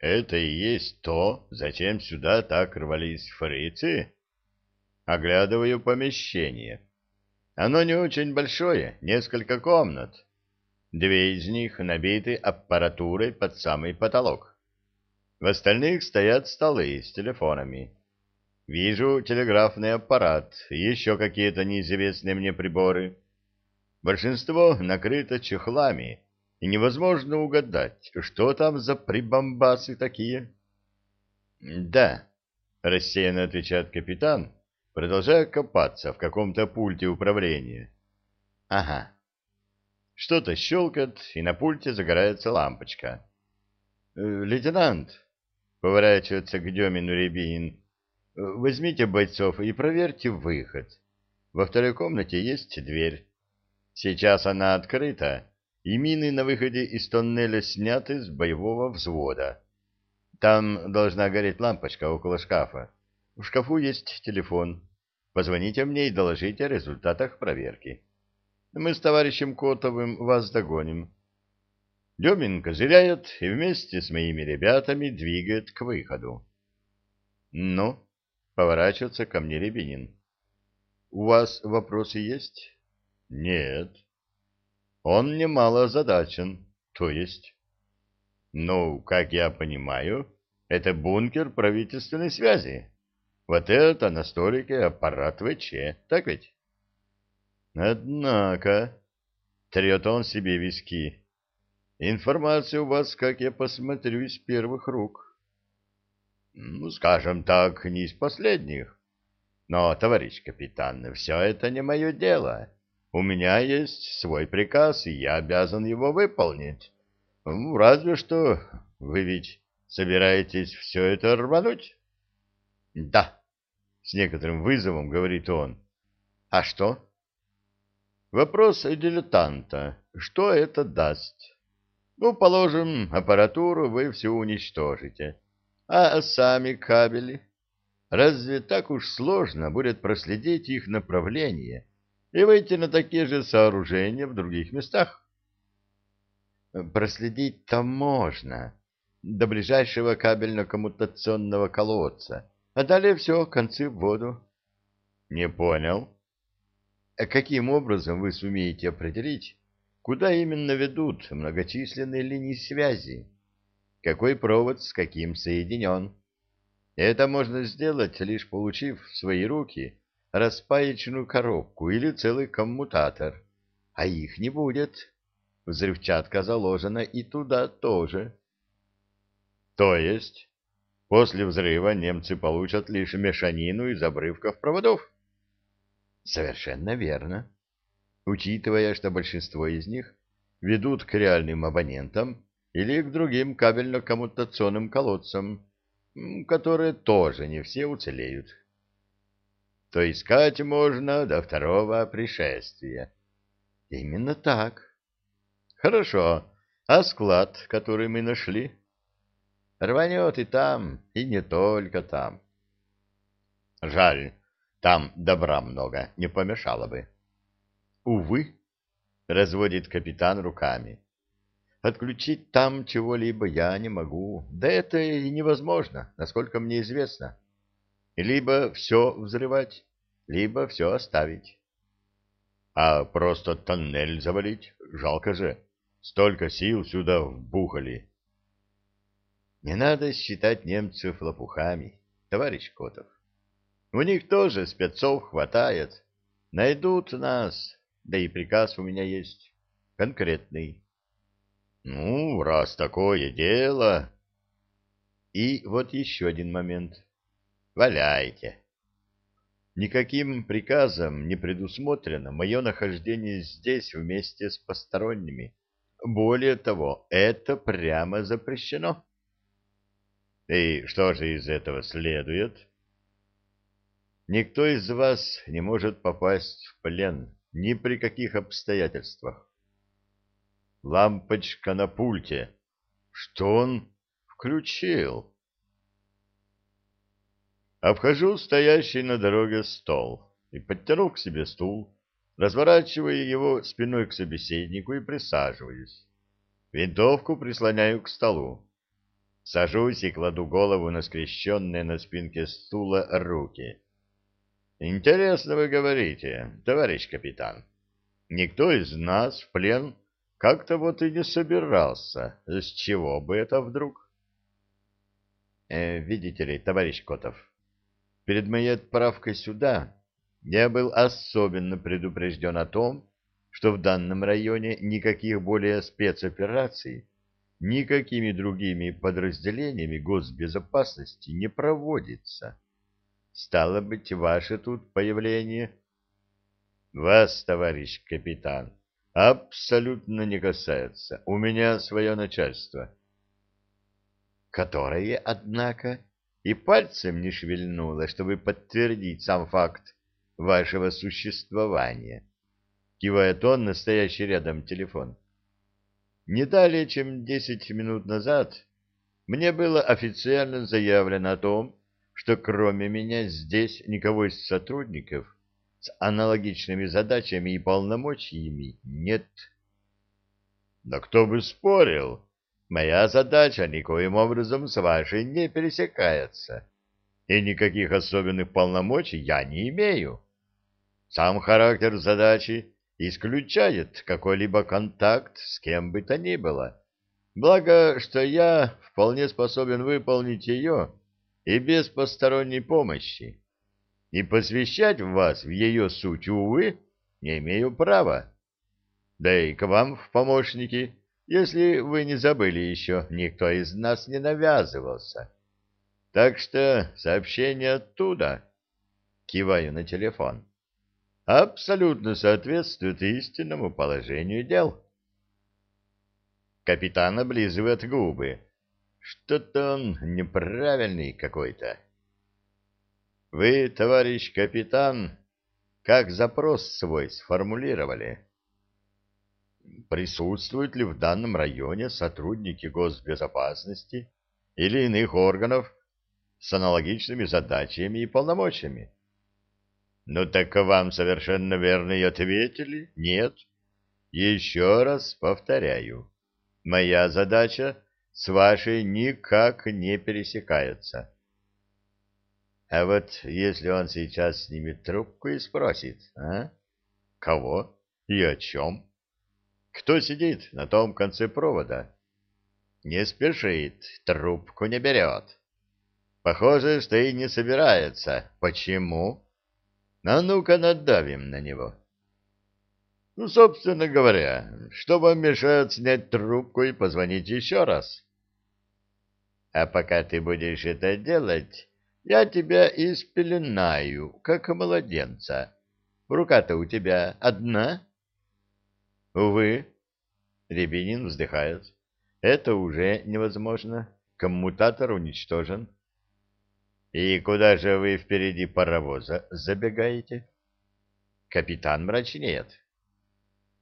Это и есть то, зачем сюда так рвались фрицы? Оглядываю помещение. Оно не очень большое, несколько комнат. Две из них набиты аппаратурой под самый потолок. В остальных стоят столы с телефонами. Вижу телеграфный аппарат и еще какие-то неизвестные мне приборы. Большинство накрыто чехлами, и невозможно угадать, что там за прибамбасы такие. — Да, — рассеянно отвечает капитан, продолжая копаться в каком-то пульте управления. — Ага. Что-то щелкает, и на пульте загорается лампочка. «Э, — Лейтенант, — поворачивается к Демину Рябинин, — возьмите бойцов и проверьте выход. Во второй комнате есть дверь. Сейчас она открыта, и мины на выходе из тоннеля сняты с боевого взвода. Там должна гореть лампочка около шкафа. В шкафу есть телефон. Позвоните мне и доложите о результатах проверки. Мы с товарищем Котовым вас догоним. Демин козыряет и вместе с моими ребятами двигает к выходу. Ну, поворачивается ко мне Рябинин. У вас вопросы есть? Нет. Он немало озадачен, то есть... Ну, как я понимаю, это бункер правительственной связи. Вот это на столике аппарат ВЧ, так ведь? Однако, трет он себе виски. Информация у вас, как я посмотрю, из первых рук. Ну, скажем так, не из последних. Но, товарищ капитан, все это не мое дело. У меня есть свой приказ, и я обязан его выполнить. Ну, разве что вы ведь собираетесь все это рвануть? — Да, — с некоторым вызовом говорит он. — А что? — Вопрос дилетанта. Что это даст? Ну, положим, аппаратуру вы всю уничтожите. А сами кабели? Разве так уж сложно будет проследить их направление? — и выйти на такие же сооружения в других местах. Проследить-то можно до ближайшего кабельно-коммутационного колодца, а далее все, концы в воду. Не понял. А каким образом вы сумеете определить, куда именно ведут многочисленные линии связи? Какой провод с каким соединен? Это можно сделать, лишь получив в свои руки распаечную коробку или целый коммутатор. А их не будет. Взрывчатка заложена и туда тоже. То есть, после взрыва немцы получат лишь мешанину из обрывков проводов? Совершенно верно. Учитывая, что большинство из них ведут к реальным абонентам или к другим кабельно-коммутационным колодцам, которые тоже не все уцелеют то искать можно до второго пришествия. Именно так. Хорошо. А склад, который мы нашли? Рванет и там, и не только там. Жаль, там добра много, не помешало бы. Увы, разводит капитан руками. Отключить там чего-либо я не могу. Да это и невозможно, насколько мне известно. Либо все взрывать, либо все оставить. А просто тоннель завалить? Жалко же. Столько сил сюда вбухали. Не надо считать немцев лопухами, товарищ Котов. У них тоже спецов хватает. Найдут нас, да и приказ у меня есть. Конкретный. Ну, раз такое дело... И вот еще один момент. Валяйте. Никаким приказом не предусмотрено мое нахождение здесь вместе с посторонними. Более того, это прямо запрещено. И что же из этого следует? Никто из вас не может попасть в плен ни при каких обстоятельствах. Лампочка на пульте. Что он включил? Обхожу стоящий на дороге стол и, подтянув к себе стул, разворачиваю его спиной к собеседнику и присаживаюсь. Винтовку прислоняю к столу. Сажусь и кладу голову на скрещенные на спинке стула руки. Интересно вы говорите, товарищ капитан. Никто из нас в плен как-то вот и не собирался. С чего бы это вдруг? Э, видите ли, товарищ Котов, перед моей отправкой сюда я был особенно предупрежден о том, что в данном районе никаких более спецопераций никакими другими подразделениями госбезопасности не проводится. Стало быть, ваше тут появление... Вас, товарищ капитан, абсолютно не касается. У меня свое начальство. Которое, однако, и пальцем не шевельнуло, чтобы подтвердить сам факт вашего существования. Кивает он, настоящий рядом телефон. Не далее, чем десять минут назад, мне было официально заявлено о том, что кроме меня здесь никого из сотрудников с аналогичными задачами и полномочиями нет. Да кто бы спорил, моя задача никоим образом с вашей не пересекается, и никаких особенных полномочий я не имею. Сам характер задачи исключает какой-либо контакт с кем бы то ни было. Благо, что я вполне способен выполнить ее и без посторонней помощи. И посвящать вас в ее суть, увы, не имею права. Да и к вам в помощники, если вы не забыли еще, никто из нас не навязывался. Так что сообщение оттуда. Киваю на телефон абсолютно соответствует истинному положению дел. Капитан облизывает губы. Что-то он неправильный какой-то. Вы, товарищ капитан, как запрос свой сформулировали? Присутствуют ли в данном районе сотрудники госбезопасности или иных органов с аналогичными задачами и полномочиями? Ну так вам совершенно верно и ответили. Нет. Еще раз повторяю. Моя задача с вашей никак не пересекается. А вот если он сейчас снимет трубку и спросит, а? Кого и о чем? Кто сидит на том конце провода? Не спешит, трубку не берет. Похоже, что и не собирается. Почему? А ну-ка надавим на него. Ну, собственно говоря, что вам мешает снять трубку и позвонить еще раз? А пока ты будешь это делать, я тебя испеленаю, как младенца. Рука-то у тебя одна? Увы, Рябинин вздыхает. Это уже невозможно. Коммутатор уничтожен. И куда же вы впереди паровоза забегаете? Капитан мрачнеет.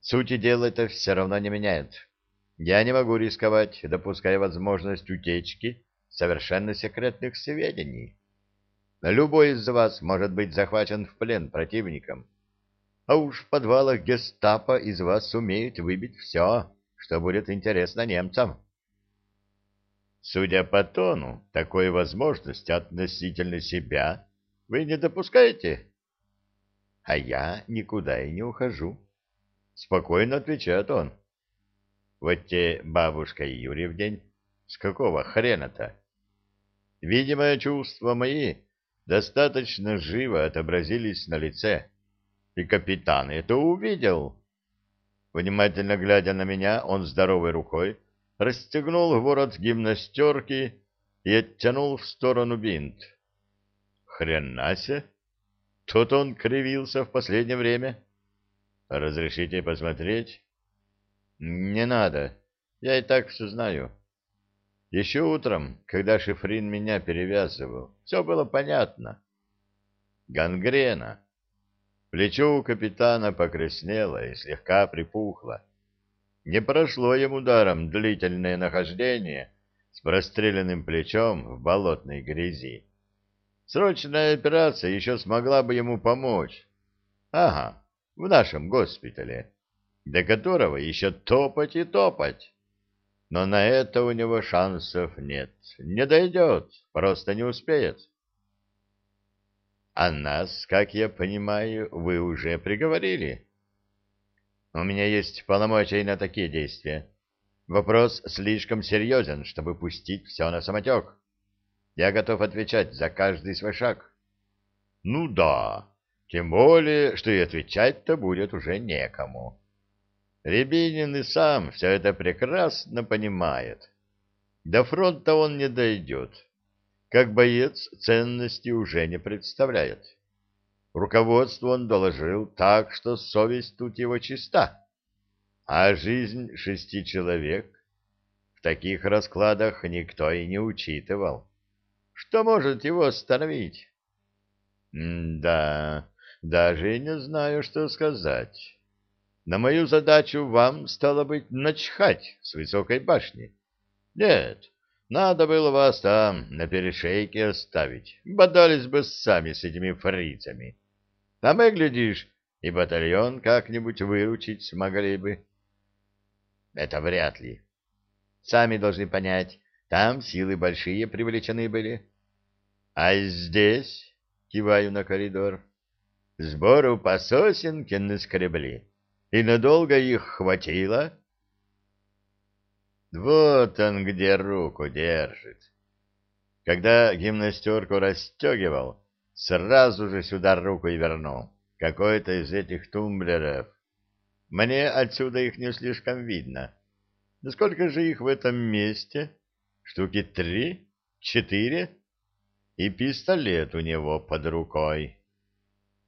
Сути дела это все равно не меняет. Я не могу рисковать, допуская возможность утечки совершенно секретных сведений. Любой из вас может быть захвачен в плен противником. А уж в подвалах гестапо из вас сумеют выбить все, что будет интересно немцам. Судя по тону, такой возможности относительно себя вы не допускаете? А я никуда и не ухожу. Спокойно отвечает он. Вот те бабушка Юрий в день. С какого хрена-то? Видимое чувства мои достаточно живо отобразились на лице, и капитан это увидел. Внимательно глядя на меня, он здоровой рукой расстегнул ворот гимнастерки и оттянул в сторону бинт. Хренася! Тут он кривился в последнее время. Разрешите посмотреть? Не надо. Я и так все знаю. Еще утром, когда Шифрин меня перевязывал, все было понятно. Гангрена. Плечо у капитана покраснело и слегка припухло. Не прошло ему даром длительное нахождение с простреленным плечом в болотной грязи. Срочная операция еще смогла бы ему помочь. Ага, в нашем госпитале, до которого еще топать и топать. но на это у него шансов нет. Не дойдет, просто не успеет. А нас, как я понимаю, вы уже приговорили. У меня есть полномочия на такие действия. Вопрос слишком серьезен, чтобы пустить все на самотек. Я готов отвечать за каждый свой шаг. Ну да, тем более, что и отвечать-то будет уже некому. Рябинин и сам все это прекрасно понимает. До фронта он не дойдет. Как боец ценности уже не представляет. Руководству он доложил так, что совесть тут его чиста. А жизнь шести человек в таких раскладах никто и не учитывал. Что может его остановить? Да, даже не знаю, что сказать. На мою задачу вам, стало быть, начхать с высокой башни. Нет, надо было вас там на перешейке оставить. Бодались бы сами с этими фрицами. А мы, глядишь, и батальон как-нибудь выручить смогли бы. Это вряд ли. Сами должны понять, там силы большие привлечены были. А здесь, киваю на коридор, сбору по сосенке наскребли. И надолго их хватило? Вот он где руку держит. Когда гимнастерку расстегивал, сразу же сюда руку и вернул. Какой-то из этих тумблеров. Мне отсюда их не слишком видно. Сколько же их в этом месте? Штуки три? Четыре? И пистолет у него под рукой.